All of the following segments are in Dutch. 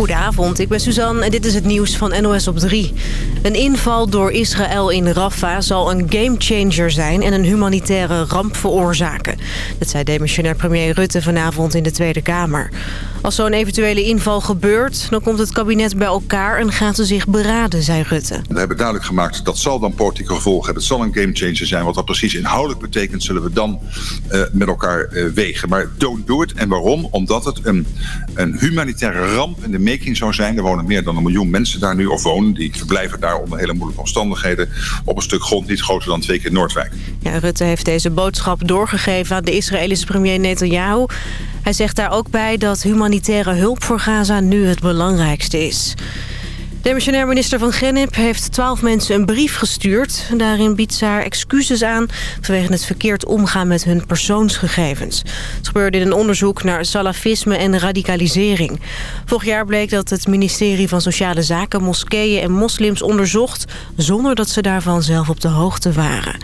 Goedenavond, ik ben Suzanne en dit is het nieuws van NOS op 3. Een inval door Israël in Rafah zal een gamechanger zijn... en een humanitaire ramp veroorzaken. Dat zei demissionair premier Rutte vanavond in de Tweede Kamer. Als zo'n eventuele inval gebeurt, dan komt het kabinet bij elkaar... en gaan ze zich beraden, zei Rutte. We hebben duidelijk gemaakt dat zal dan politieke gevolgen hebben. Het zal een gamechanger zijn. Wat dat precies inhoudelijk betekent, zullen we dan uh, met elkaar uh, wegen. Maar don't do it. En waarom? Omdat het een, een humanitaire ramp in de zou zijn. Er wonen meer dan een miljoen mensen daar nu, of wonen. Die verblijven daar onder hele moeilijke omstandigheden... op een stuk grond niet groter dan twee keer Noordwijk. Ja, Rutte heeft deze boodschap doorgegeven aan de Israëlische premier Netanyahu. Hij zegt daar ook bij dat humanitaire hulp voor Gaza nu het belangrijkste is. Demissionair minister van Gennep heeft twaalf mensen een brief gestuurd. Daarin biedt ze haar excuses aan vanwege het verkeerd omgaan met hun persoonsgegevens. Het gebeurde in een onderzoek naar salafisme en radicalisering. Vorig jaar bleek dat het ministerie van Sociale Zaken moskeeën en moslims onderzocht... zonder dat ze daarvan zelf op de hoogte waren.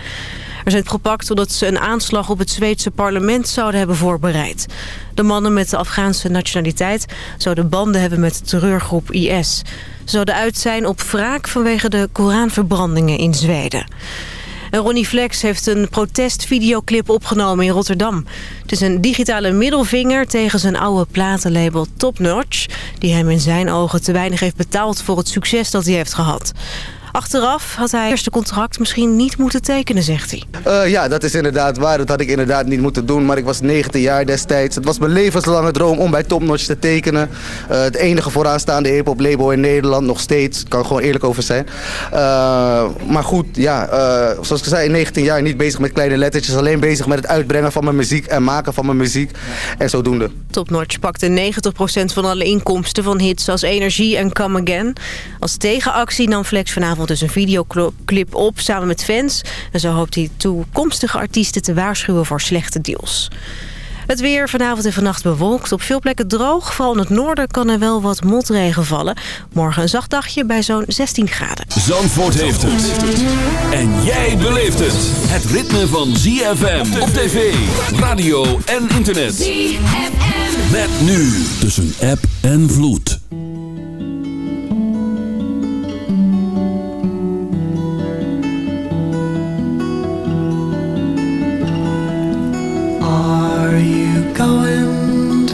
Er zijn gepakt omdat ze een aanslag op het Zweedse parlement zouden hebben voorbereid. De mannen met de Afghaanse nationaliteit zouden banden hebben met de terreurgroep IS. Ze zouden uit zijn op wraak vanwege de Koranverbrandingen in Zweden. En Ronnie Flex heeft een protestvideoclip opgenomen in Rotterdam. Het is een digitale middelvinger tegen zijn oude platenlabel Top Notch... die hem in zijn ogen te weinig heeft betaald voor het succes dat hij heeft gehad. Achteraf had hij eerste contract misschien niet moeten tekenen, zegt hij. Uh, ja, dat is inderdaad waar. Dat had ik inderdaad niet moeten doen. Maar ik was 19 jaar destijds. Het was mijn levenslange droom om bij Topnotch te tekenen. Uh, het enige vooraanstaande hip-hop label in Nederland, nog steeds. Ik kan gewoon eerlijk over zijn. Uh, maar goed, ja, zoals ik zei, in 19 jaar niet bezig met kleine lettertjes. Alleen bezig met het uitbrengen van mijn muziek en maken van mijn muziek. En zodoende. Topnotch pakte 90% van alle inkomsten van hits als Energie en Come Again. Als tegenactie nam Flex vanavond dus een videoclip op samen met fans. En zo hoopt hij toekomstige artiesten te waarschuwen voor slechte deals. Het weer vanavond en vannacht bewolkt. Op veel plekken droog. Vooral in het noorden kan er wel wat motregen vallen. Morgen een zacht dagje bij zo'n 16 graden. Zandvoort heeft het. En jij beleeft het. Het ritme van ZFM op tv, radio en internet. ZFM. Met nu tussen app en vloed.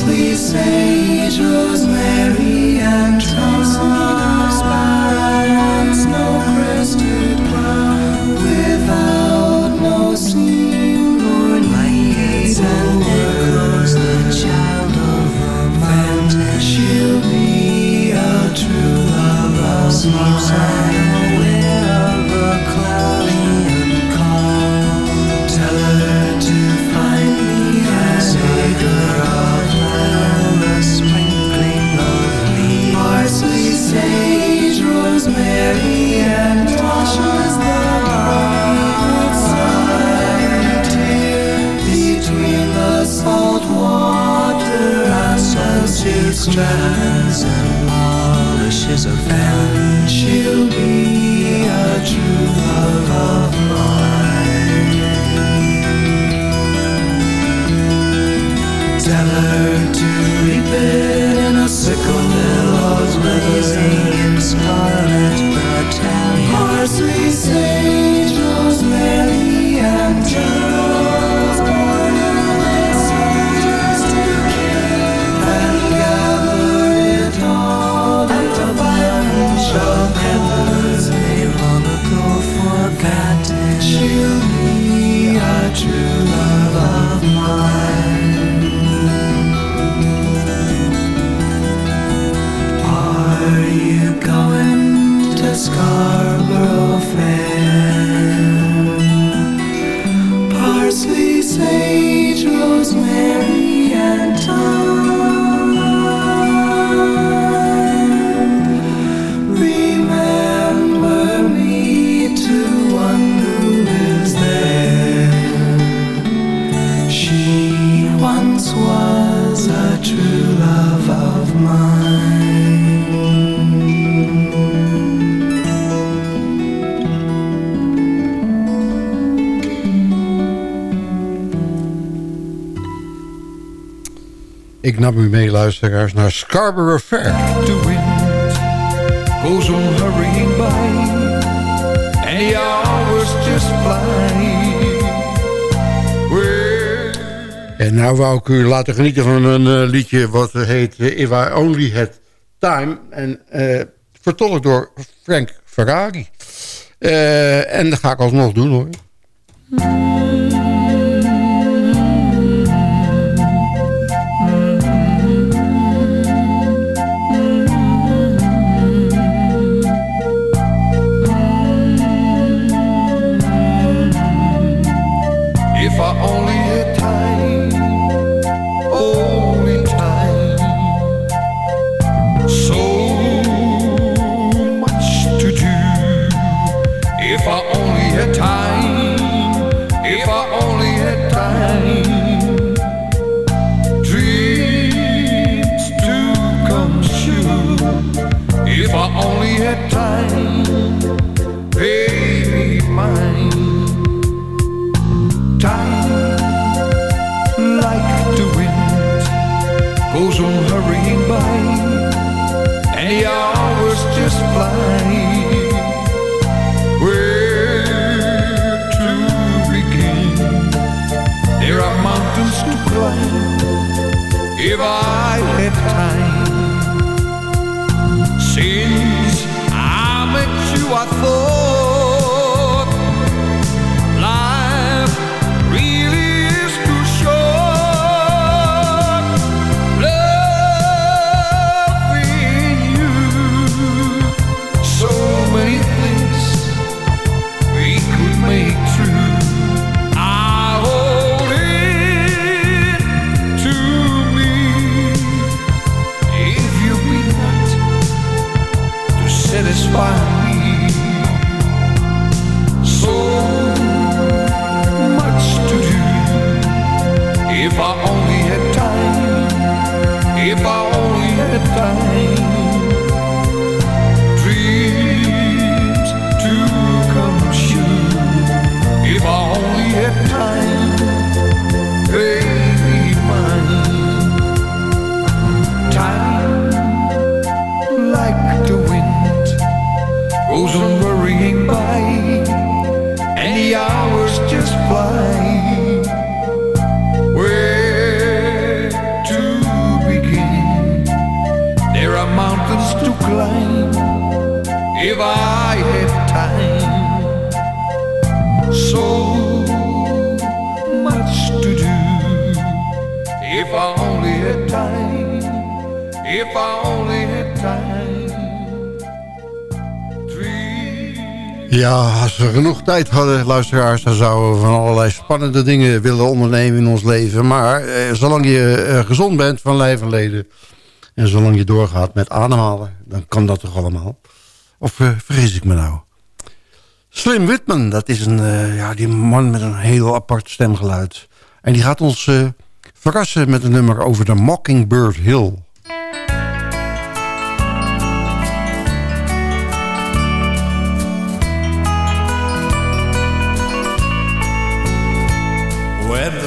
These angels. Nam u mee, luisteraars, naar Scarborough Fair. The wind goes on hurrying by And hours just fly En nou wou ik u laten genieten van een uh, liedje wat heet uh, If I Only Had Time. En uh, vertolkt door Frank Ferrari. en dat ga ik alsnog doen hoor. Ja, tijd hadden, luisteraars... dan zouden we van allerlei spannende dingen willen ondernemen in ons leven. Maar eh, zolang je eh, gezond bent van lijf en leden... en zolang je doorgaat met ademhalen... dan kan dat toch allemaal? Of eh, vergis ik me nou? Slim Whitman, dat is een, ja, die man met een heel apart stemgeluid. En die gaat ons verrassen met een nummer over de Mockingbird Hill...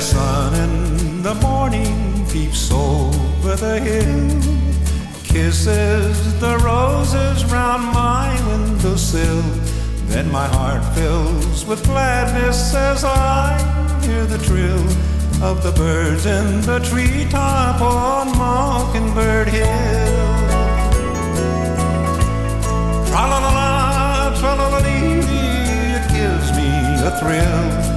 the sun in the morning peeps over the hill kisses the roses round my windowsill. Then my heart fills with gladness as I hear the trill of the birds in the treetop on Mockingbird Hill. Tra la la la, tra la la lee, it gives me a thrill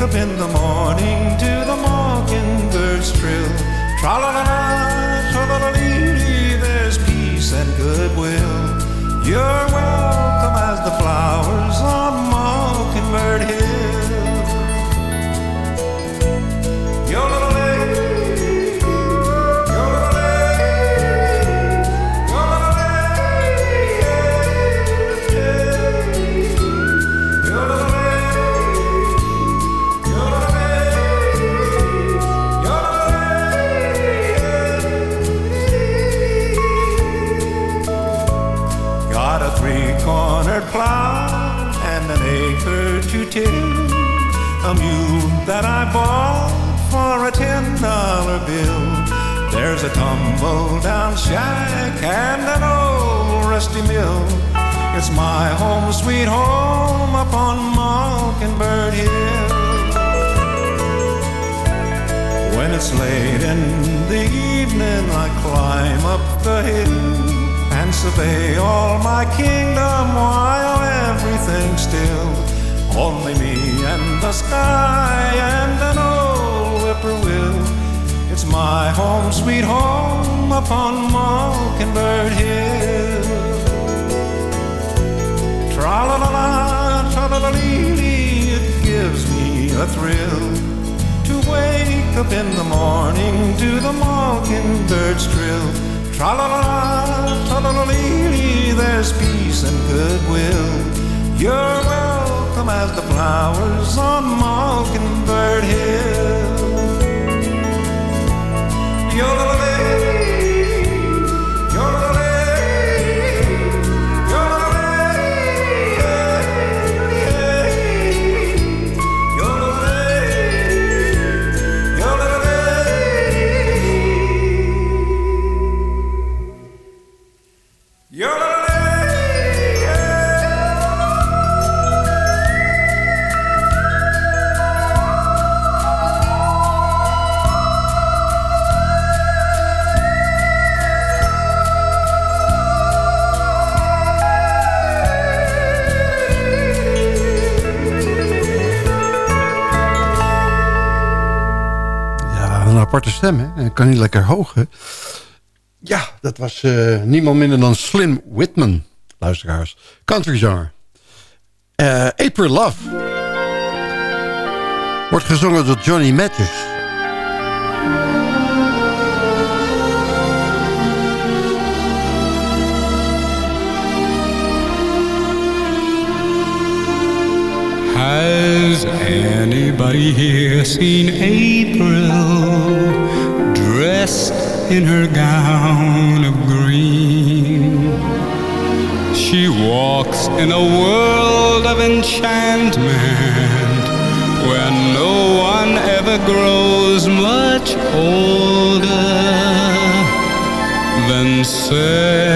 wake up in the morning to the mockingbird's trill. Tra la la tra la la there's peace and goodwill. You're welcome as the flowers on Mockingbird Hill. And an acre to till. A mule that I bought for a ten dollar bill. There's a tumble down shack and an old rusty mill. It's my home, sweet home upon Mockingbird Hill. When it's late in the evening, I climb up the hill and survey all my kingdom while everything's still. Only me and the sky and an old whippoorwill. It's my home, sweet home upon Mockingbird Hill. Tra la la la, tra la la lee, it gives me a thrill to wake up in the morning to the mockingbird's trill. Tra la la tra la la there's peace and goodwill. You're welcome as the flowers on Mockingbird Hill. Aparte stem, hè? En kan niet lekker hoog? Ja, dat was eh, niemand minder dan Slim Whitman, luisteraars. Countryzanger. Eh April Love. Wordt gezongen door Johnny Matthews. Has anybody here seen April dressed in her gown of green? She walks in a world of enchantment where no one ever grows much older than seventeen.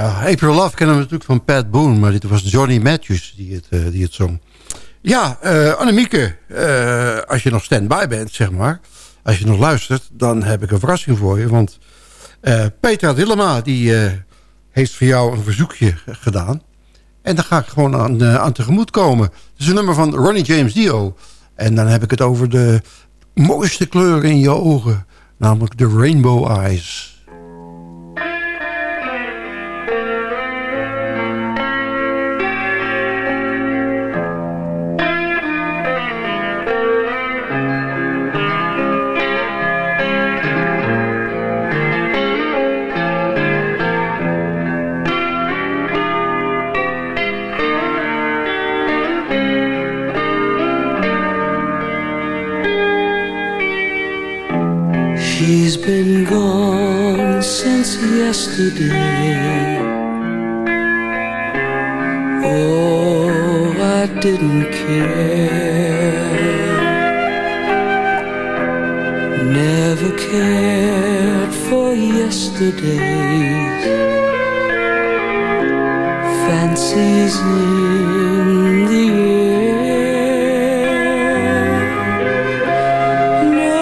Ja, April Love kennen we natuurlijk van Pat Boone... maar dit was Johnny Matthews die het, eh, die het zong. Ja, uh, Annemieke, uh, als je nog stand-by bent, zeg maar... als je nog luistert, dan heb ik een verrassing voor je. Want uh, Petra Dillema, die heeft voor jou een verzoekje gedaan. En daar ga ik gewoon aan, aan tegemoet komen. Het is een nummer van Ronnie James Dio. En dan heb ik het over de mooiste kleuren in je ogen. Namelijk de Rainbow Eyes. Yesterday. Oh, I didn't care. Never cared for yesterdays. Fancies in the air. No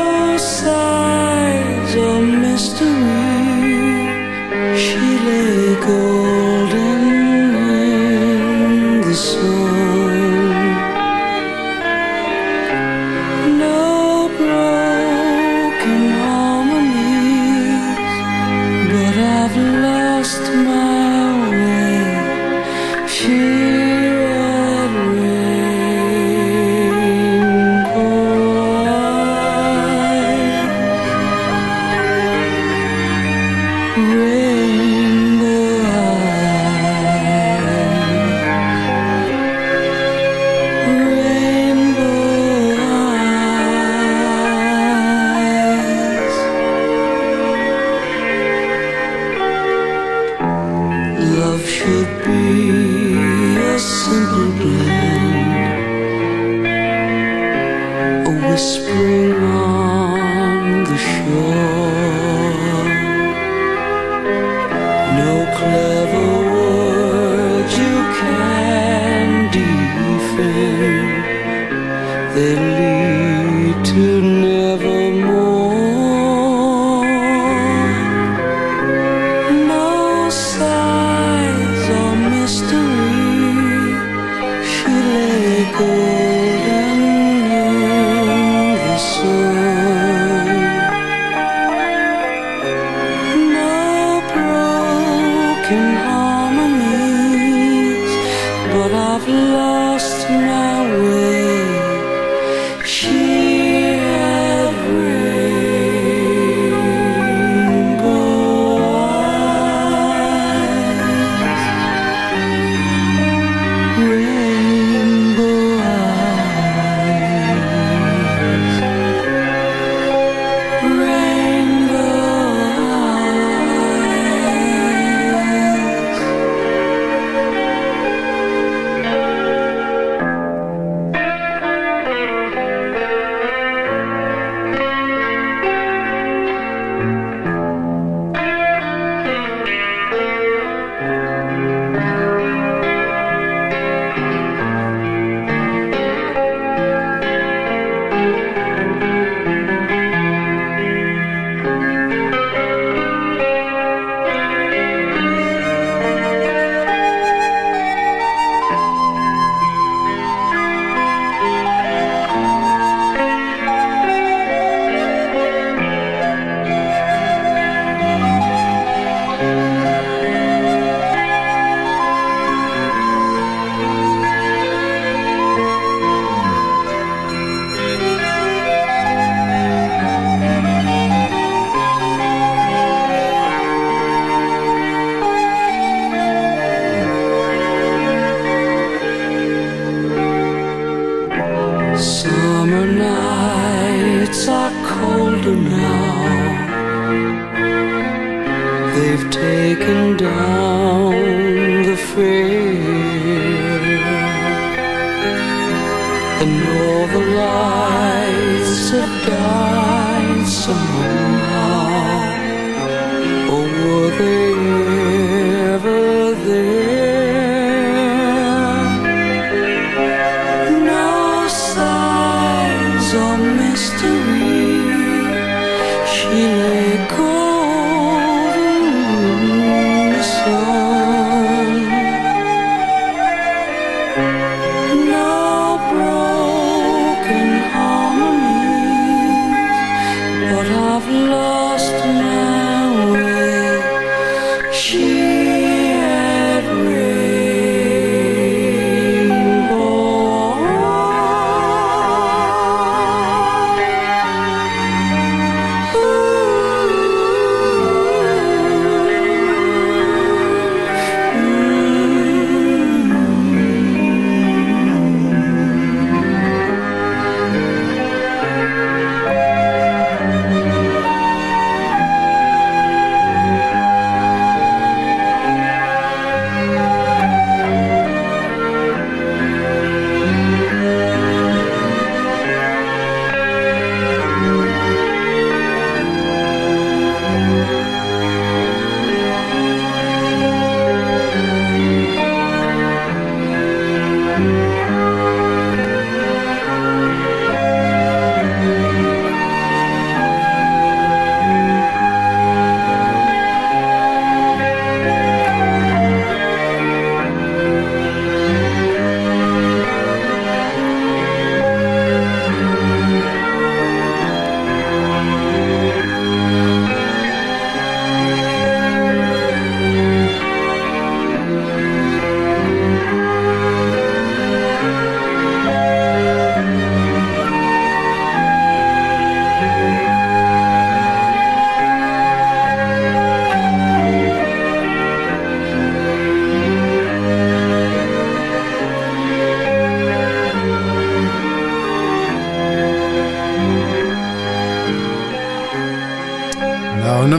因为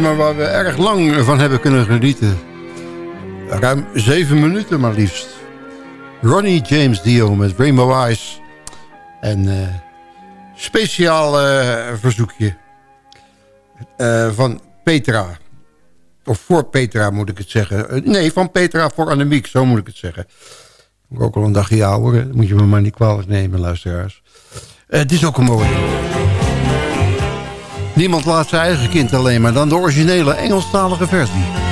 waar we erg lang van hebben kunnen genieten. Ruim zeven minuten maar liefst. Ronnie James Dio met Rainbow Eyes. En uh, speciaal uh, verzoekje uh, van Petra. Of voor Petra moet ik het zeggen. nee, van Petra voor Annemiek, zo moet ik het zeggen. Ook al een dagje ouder, moet je me maar niet kwalijk nemen, luisteraars. het is ook een mooie. Niemand laat zijn eigen kind alleen maar dan de originele Engelstalige versie.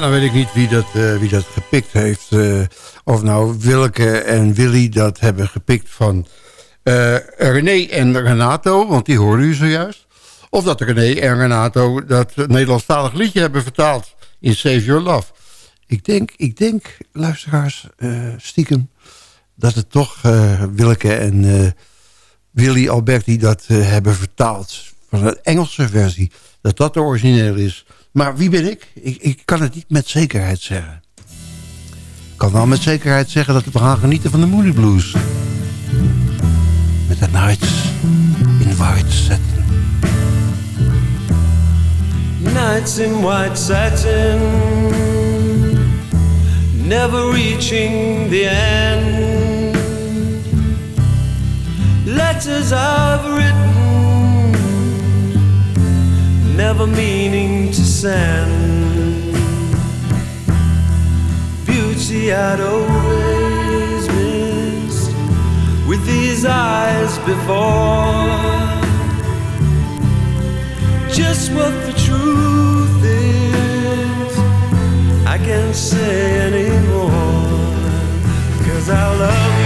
Dan weet ik niet wie dat, uh, wie dat gepikt heeft. Uh, of nou Willeke en Willy dat hebben gepikt van uh, René en Renato. Want die hoorde u zojuist. Of dat René en Renato dat Nederlandstalig liedje hebben vertaald in Save Your Love. Ik denk, ik denk luisteraars, stiekem... dat het toch Willeke en Willy Alberti dat hebben vertaald. Van de Engelse versie. Dat dat de origineel is. Maar wie ben ik? ik? Ik kan het niet met zekerheid zeggen. Ik kan wel met zekerheid zeggen dat we gaan genieten van de Moody Blues. Met de Nights in White Satin. Nights in white satin Never reaching the end Letters I've written never meaning to send. Beauty I'd always missed with these eyes before. Just what the truth is, I can't say anymore. Cause I love you.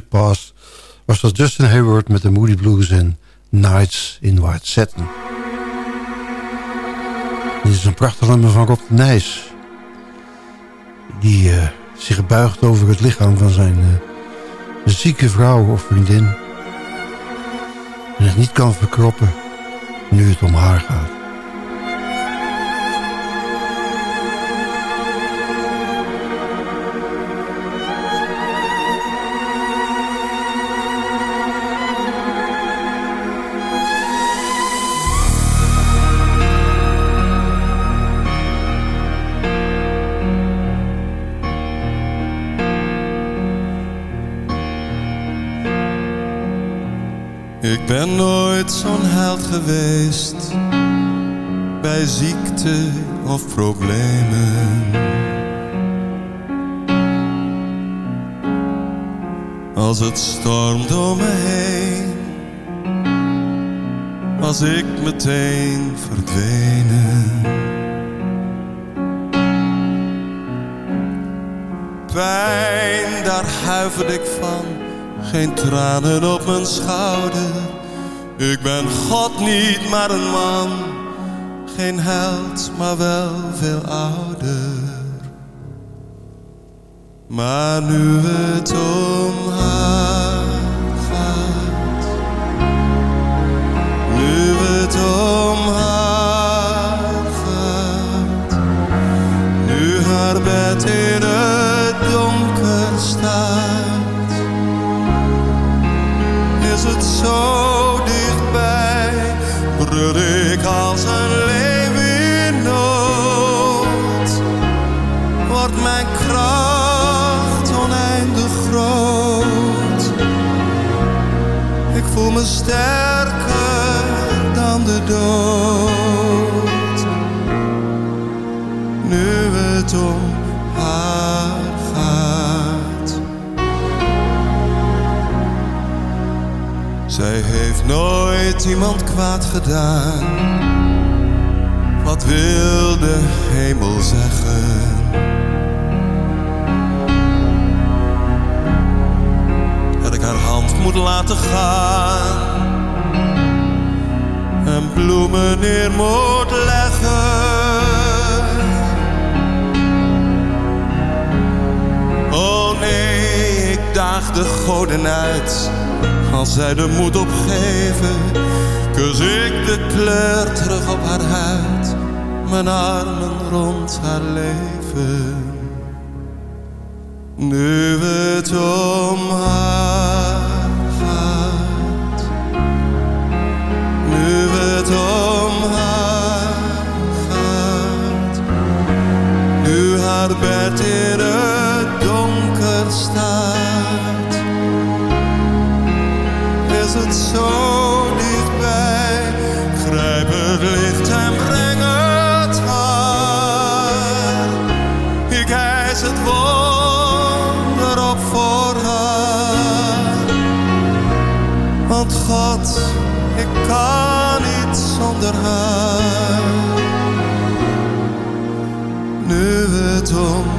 Past was dat Justin Hayward met de Moody Blues en Nights in White Satin. Dit is een prachtig nummer van Rob de Nijs. Die uh, zich buigt over het lichaam van zijn uh, zieke vrouw of vriendin. En het niet kan verkroppen nu het om haar gaat. Geweest bij ziekte of problemen. Als het stormt om me heen, was ik meteen verdwenen. Pijn, daar huiverde ik van geen tranen op mijn schouder. Ik ben God niet, maar een man. Geen held, maar wel veel ouder. Maar nu het om haar gaat. Nu het om haar gaat. Nu haar bed in het donker staat is het zo ik als een leeuw in nood. Wordt mijn kracht oneindig groot. Ik voel me sterker nooit iemand kwaad gedaan. Wat wil de hemel zeggen? Dat ik haar hand moet laten gaan. En bloemen neer moet leggen. Oh nee, ik daag de goden uit als zij de moed opgeven, kus ik de kleur terug op haar huid, mijn armen rond haar leven. Nu het om haar gaat, nu het om haar gaat, nu haar bed in het donker staat het zo dichtbij. Grijp het licht en breng het haar. Ik eis het wonder op voor haar. Want God, ik kan niet zonder haar. Nu het om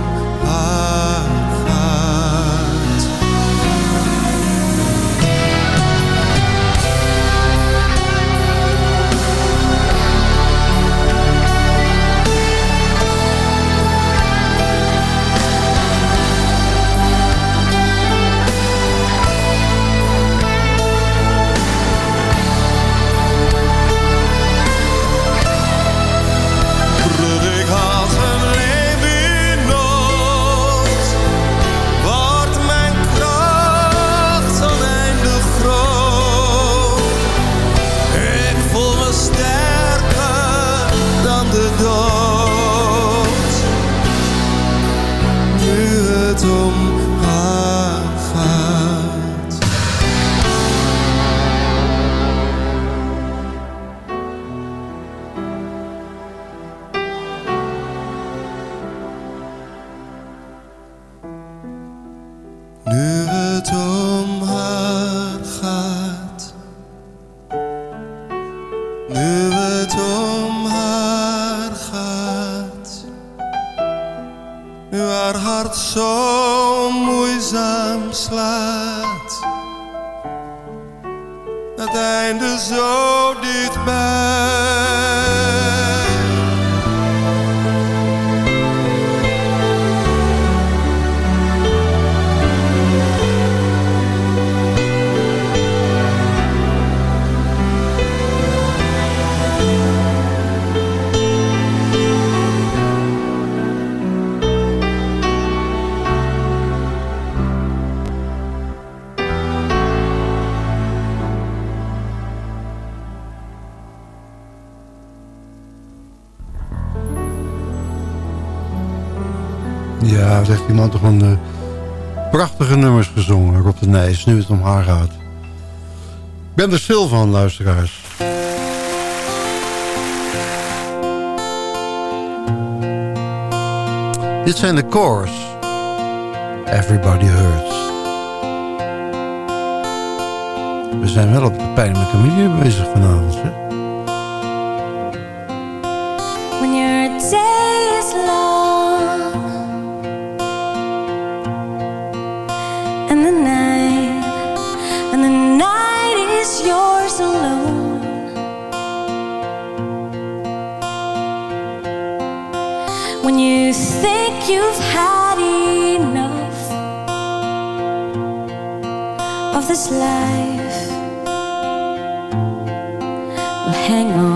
aantal van de prachtige nummers gezongen. Rob de Nijs, nu het om haar gaat. Ik ben er stil van, luisteraars. Dit zijn de chorus. Everybody Hurts. We zijn wel op de pijnlijke manier bezig vanavond, hè? of this life will hang on.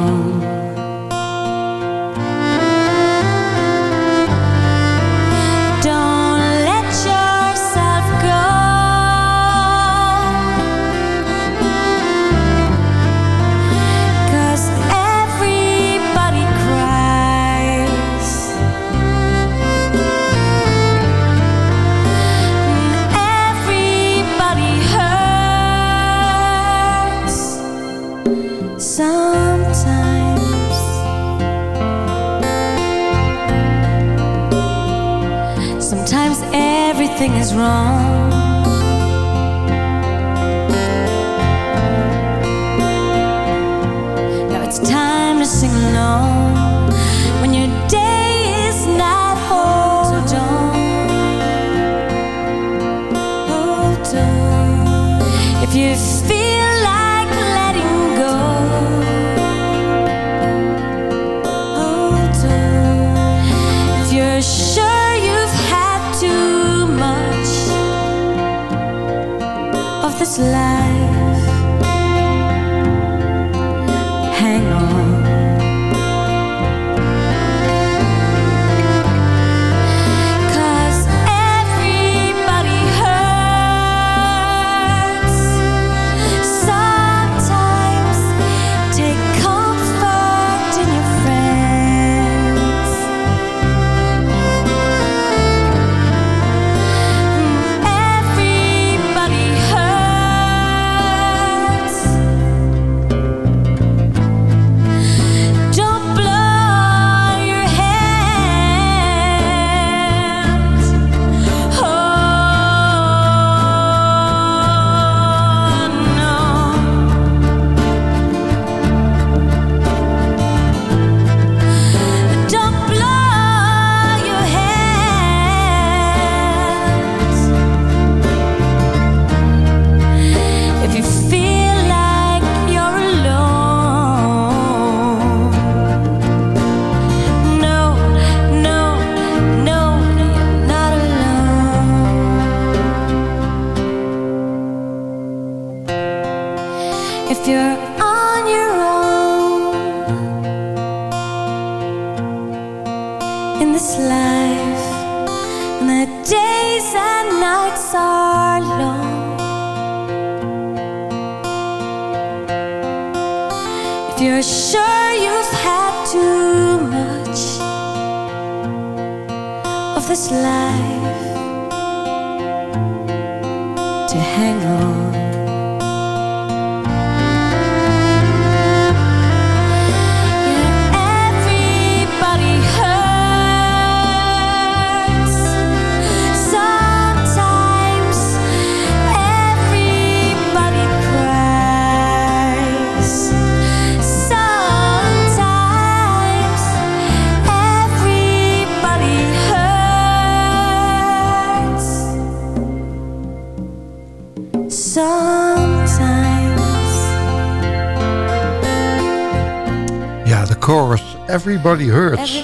Everybody Hurts.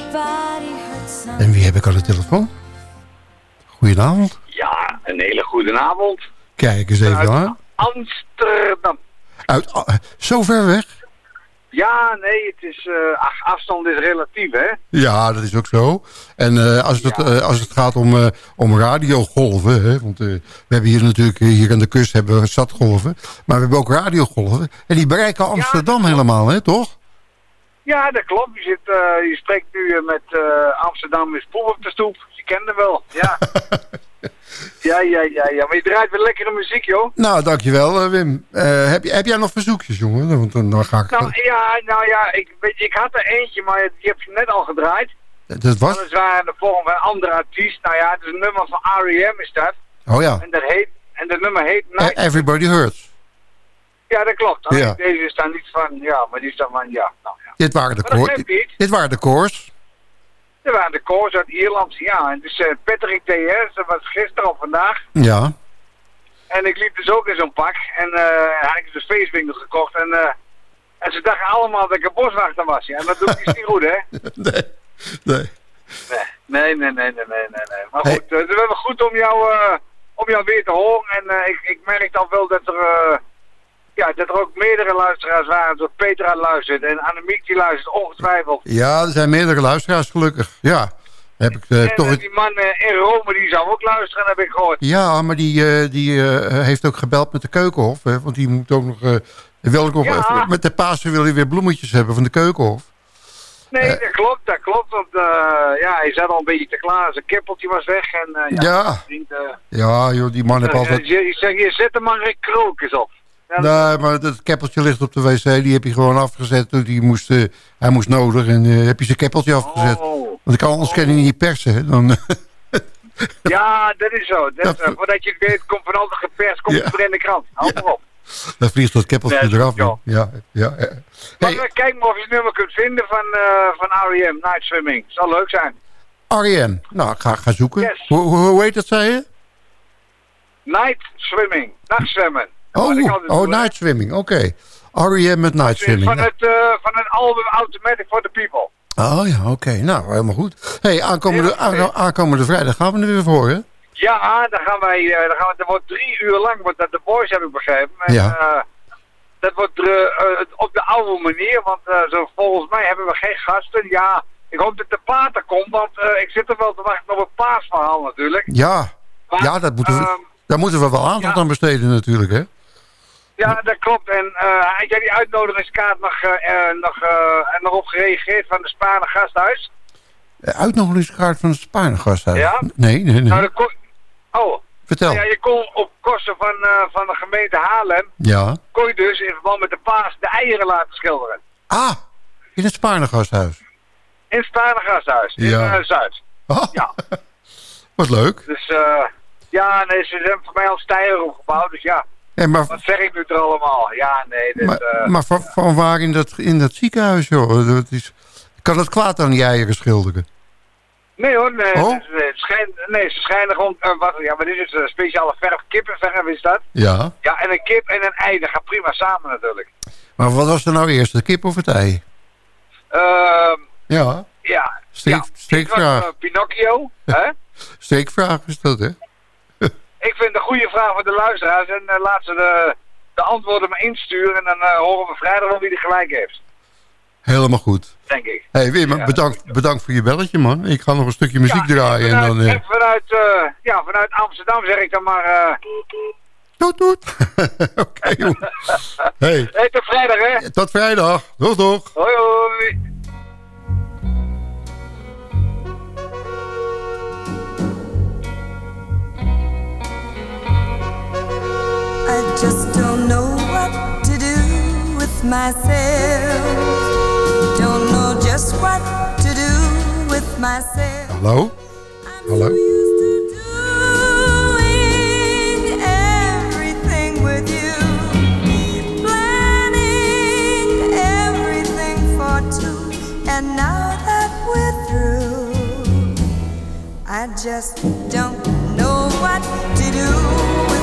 En wie heb ik aan de telefoon? Goedenavond. Ja, een hele goede avond. Kijk eens even Uit aan. Amsterdam. Uit, ah, zo ver weg? Ja, nee, het is, eh, ach, afstand is relatief, hè? Ja, dat is ook zo. En eh, als, het, Ja. eh, als het gaat om, eh, om radiogolven... Hè, want eh, we hebben hier natuurlijk hier aan de kust hebben we stadgolven... maar we hebben ook radiogolven. En die bereiken Amsterdam helemaal, hè, toch? Ja, dat klopt. Je, zit, eh, je spreekt nu eh, met eh, Amsterdam is poep op de stoep. Je kent hem wel, ja. ja, ja, ja, ja. Maar je draait weer lekkere muziek, joh. Nou, dankjewel Wim. Eh, heb, je, heb jij nog verzoekjes, jongen? Want dan, ga ik... Nou ja, nou ja, ik, weet, ik had er eentje, maar die heb je net al gedraaid. dat was... Weliswaar in de vorm van een andere artiest. Nou ja, het is een nummer van R.E.M. is dat. Oh ja. En dat heet, en dat nummer heet Night. Eh, Everybody Hurts. Ja, dat klopt. Ja. Deze is dan niet van, ja, maar die is dan van, ja. Nou, ja. Dit waren de, niet. dit waren de koors. Er waren de koors uit Ierland, ja. En dus eh, Patrick TS, dat was gisteren of vandaag. Ja. En ik liep dus ook in zo'n pak. En eh had ik dus een feestwinkel gekocht. En, eh, en ze dachten allemaal dat ik een boswachter was. Ja. En dat doe ik dus niet goed, hè? Nee. Nee. Nee, nee, nee, nee, nee, nee. nee. Maar goed, het is wel goed om jou, om jou weer te horen. En ik, ik merk dan wel dat er, ja, dat er ook meerdere luisteraars waren. Dat Petra luistert en Annemiek die luistert ongetwijfeld. Ja, er zijn meerdere luisteraars gelukkig. Ja. Heb ik eh, en toch... eh, die man eh, in Rome die zou ook luisteren, heb ik gehoord. Ja, maar die, die heeft ook gebeld met de keukenhof. Hè, want die moet ook nog... wil ik nog Ja. even- met de Pasen wil hij weer bloemetjes hebben van de keukenhof. Nee, dat klopt, dat klopt. Want ja, hij zat al een beetje te klaar. Zijn kippeltje was weg. En, ja, Ja. Vriend, Ja, joh, die man heeft altijd... je, je zet er maar een krokus op. Ja, Nee, maar dat keppeltje ligt op de wc. Die heb je gewoon afgezet. toen Die moest, eh, hij moest nodig. En eh, heb je zijn keppeltje afgezet. Oh. Want ik kan anders kan hij niet persen. hè. Dan, Ja, dat is zo. Dat, eh, voordat je het weet, komt van alles geperst, komt Ja. weer in de krant. Hou maar op. dan vliegt dat keppeltje Nee, eraf. ja. Ja, ja. ja. Maar Hey, eh, kijk maar of je het nummer kunt vinden van, eh van R.E.M. Night Swimming. Zal leuk zijn. R.E.M. Nou, ik ga, ga zoeken. Yes. Hoe, hoe heet dat, zei je? Night Swimming. Nachtzwemmen. Oh, oh night swimming. Oké. R.E.M. met night swimming. Van het, eh, van het album Automatic for the People. Oh ja, oké. Nou, helemaal goed. hey, aankomende, goed. aanko- aankomende vrijdag gaan we er weer voor, hè? Ja, dan gaan wij, eh, dan gaan we, dat wordt drie uur lang, wordt dat de boys heb ik begrepen. En, Ja. eh, dat wordt op de oude manier, want zo, volgens mij hebben we geen gasten. Ja, ik hoop dat de pater komt, want ik zit er wel te wachten op een paasverhaal natuurlijk. Ja, Maar, ja dat moeten we, ehm, daar moeten we wel aandacht ja. aan besteden natuurlijk, hè? Ja, dat klopt. En eh had jij die uitnodigingskaart nog, eh, nog, nog op gereageerd van de Spaanse gasthuis? Uitnodigingskaart van het Spaarnegasthuis. Ja? Nee, nee, nee. Nou, kon, oh, Vertel. ja, je kon op kosten van, van de gemeente Haarlem, Ja. kon je dus in verband met de paas de eieren laten schilderen. Ah, in het Spaarnegasthuis. In het Spaarnegasthuis, in Ja. Zuid. Oh, Ja. wat leuk. Dus ja, nee, ze hebben voor mij al stijger opgebouwd, dus ja. Maar Wat zeg ik nu er allemaal? Ja, nee, dit, maar, eh, maar van, van waar in dat, in dat ziekenhuis, joh? Dat is, kan het kwaad aan die eieren schilderen? nee hoor, nee, Oh? schijnt, nee, ze schijnen gewoon, eh, wat, ja, maar dit is een speciale verf kippenverf is dat. Ja. Ja, en een kip en een ei, dat gaat prima samen natuurlijk. Maar wat was er nou eerst, de kip of het ei? Ehm Ja, ja, Steek- ja, was steekvraag. eh, Pinocchio, hè? steekvraag is dat, hè? Ik vind het een goede vraag voor de luisteraars en eh, laat ze de, de antwoorden maar insturen en dan eh, horen we vrijdag wel wie er gelijk heeft, Helemaal goed. denk ik. hey, Wim, Ja. bedankt, bedankt voor je belletje, man. Ik ga nog een stukje muziek Ja, draaien. En dan, eh, en vanuit, ja, vanuit Amsterdam zeg ik dan maar... Toet, toet. Oké, joh. Hey, hey, tot vrijdag, hè? tot vrijdag. Doeg, doeg. Hoi, hoi. I just don't know what to do with myself. Don't know just what to do with myself. Hallo? Hallo? Used to doing everything with you, planning everything for two, and now that we're through, I just don't know what to do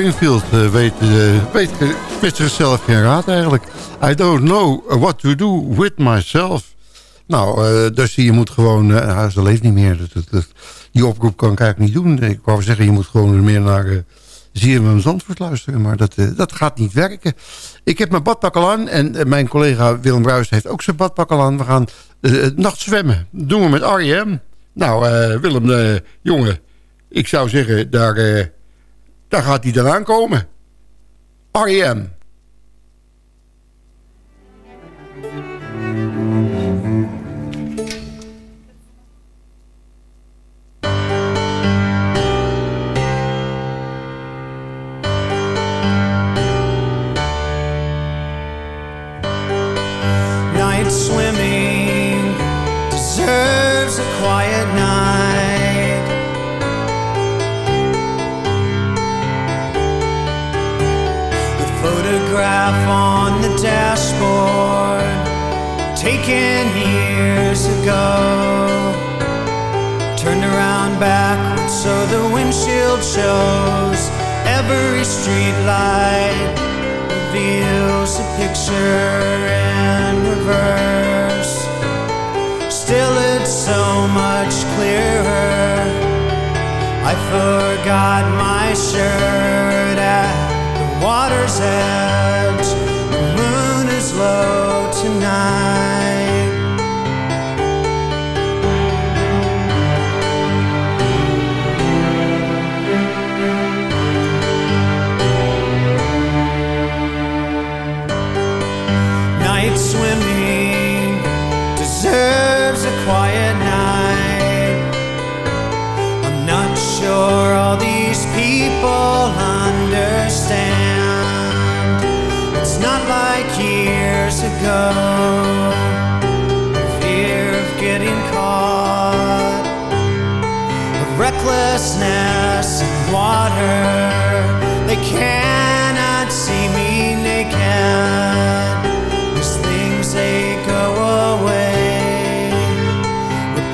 Springfield eh, weet, eh, weet zichzelf geen raad eigenlijk. I don't know what to do with myself. Nou, eh Dusty, je moet gewoon... nou, ze leeft niet meer. Dat, dat, die oproep kan ik eigenlijk niet doen. Ik wou zeggen, je moet gewoon meer naar... eh ZFM Zandvoort luisteren, maar dat, dat gaat niet werken. Ik heb mijn badpak al aan en mijn collega Willem Bruis heeft ook zijn badpak al aan. We gaan nacht zwemmen. Doen we met R.E.M. Nou, Willem, jongen, ik zou zeggen, daar, daar gaat hij eraan komen. R.E.M. ago, turned around backwards so the windshield shows every street light reveals a picture in reverse. Still, it's so much clearer. I forgot my shirt at the water's edge.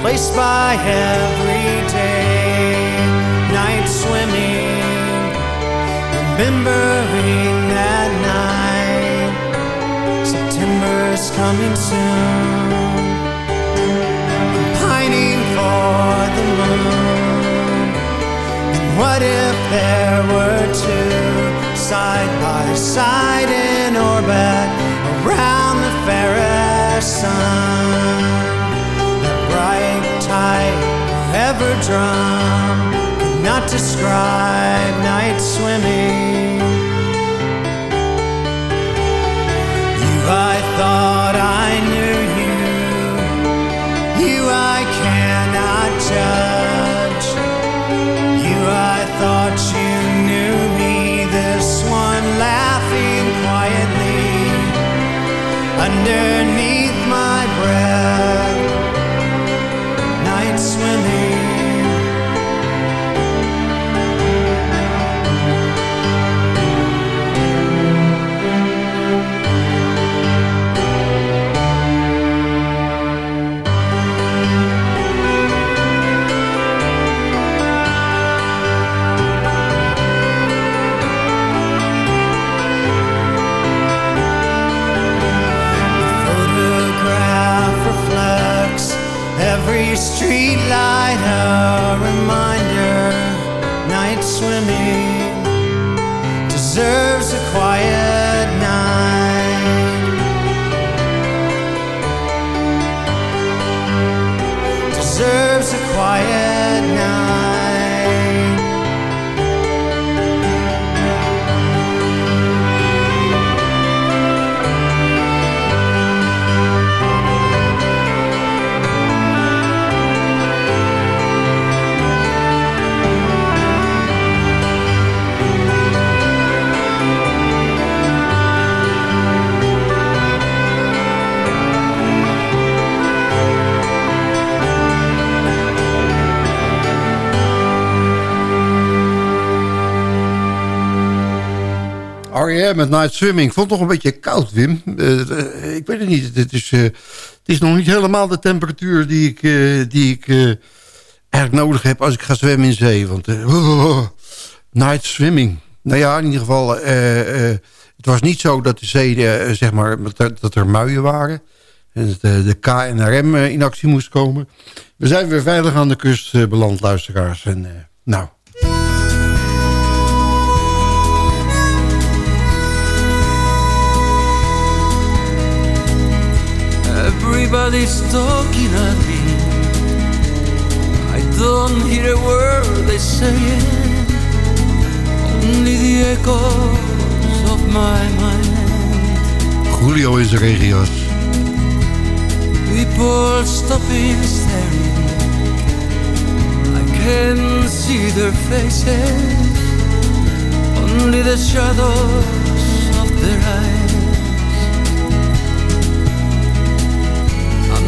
Replaced by everyday night swimming, remembering that night. September's coming soon. I'm pining for the moon. And what if there were two side by side in orbit around the fairest sun? tide ever drum could not describe night swimming. You, I thought I knew you. You, I cannot judge. You, I thought you knew me. This one laughing quietly under. Every street light a reminder night swimming deserves R.E.M. met Night Swimming. Vond toch een beetje koud, Wim. Eh, eh, ik weet het niet. Het is, eh, het is nog niet helemaal de temperatuur die ik, die ik eigenlijk nodig heb als ik ga zwemmen in zee. Want eh, Night Swimming. Nou ja, in ieder geval... het was niet zo dat de zee, zeg maar, dat, er muien waren. En de KNRM in actie moest komen. We zijn weer veilig aan de kust beland, luisteraars. En nou... Everybody's talking at me. I don't hear a word they say. Only the echoes of my mind. Julio is regio's. People stopping staring. I can see their faces. Only the shadows of their eyes.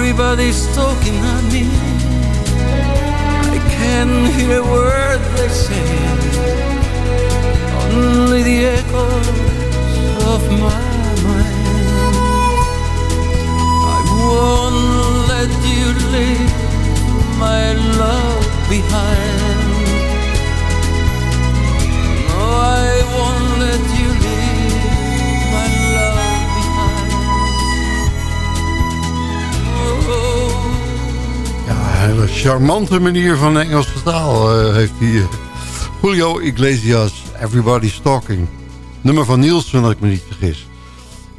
Everybody's talking at me. I can't hear a word they say. Only the echoes of my mind. I won't let you leave my love behind. Hele charmante manier van Engelse taal eh, heeft hij. eh. Julio Iglesias, Everybody's Talking. Nummer van Nielsen, als ik me niet vergis.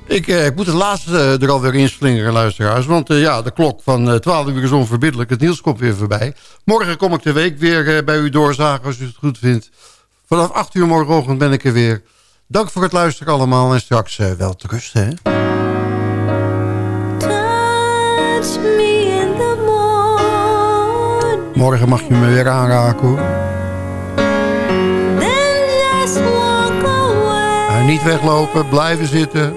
Ik, eh, ik moet het laatste er alweer inslingeren, luisteraars. Want ja, de klok van eh 12 uur is onverbiddelijk. Het nieuws komt weer voorbij. Morgen kom ik de week weer bij u doorzagen als u het goed vindt. Vanaf 8 uur morgenochtend ben ik er weer. Dank voor het luisteren allemaal. En straks wel te rusten, hè? Morgen mag je me weer aanraken hoor. En niet weglopen, blijven zitten.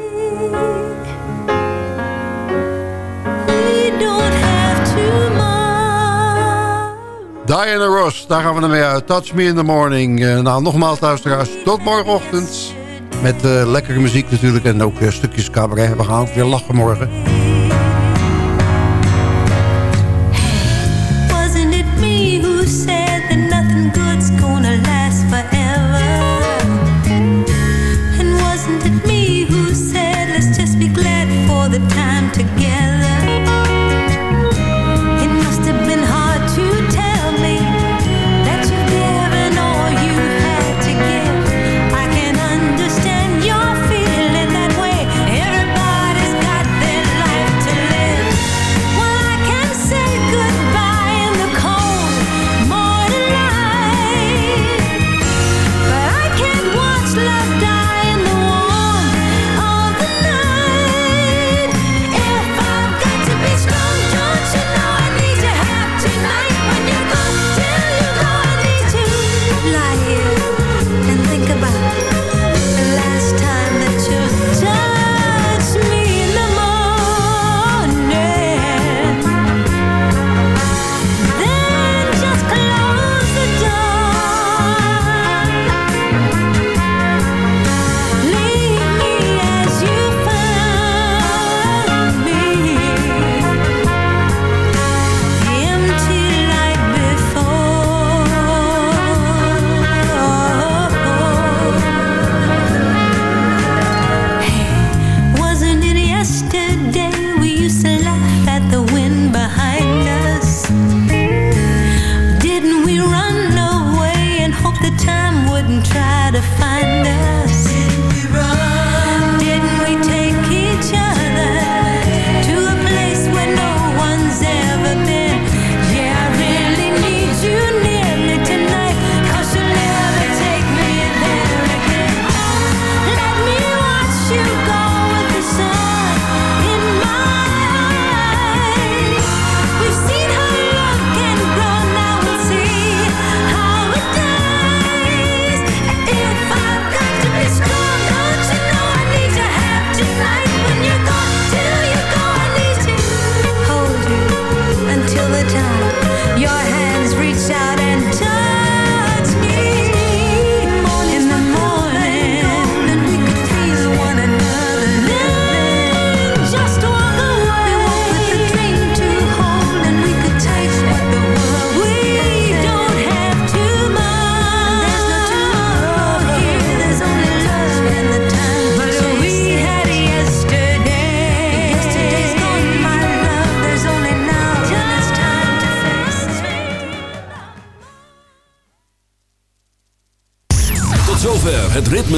Diana Ross, daar gaan we ermee uit. Touch me in the morning. Eh, nou, nogmaals luisteraars, tot morgenochtend. Met eh, lekkere muziek natuurlijk en ook eh, stukjes cabaret. We gaan ook weer lachen morgen.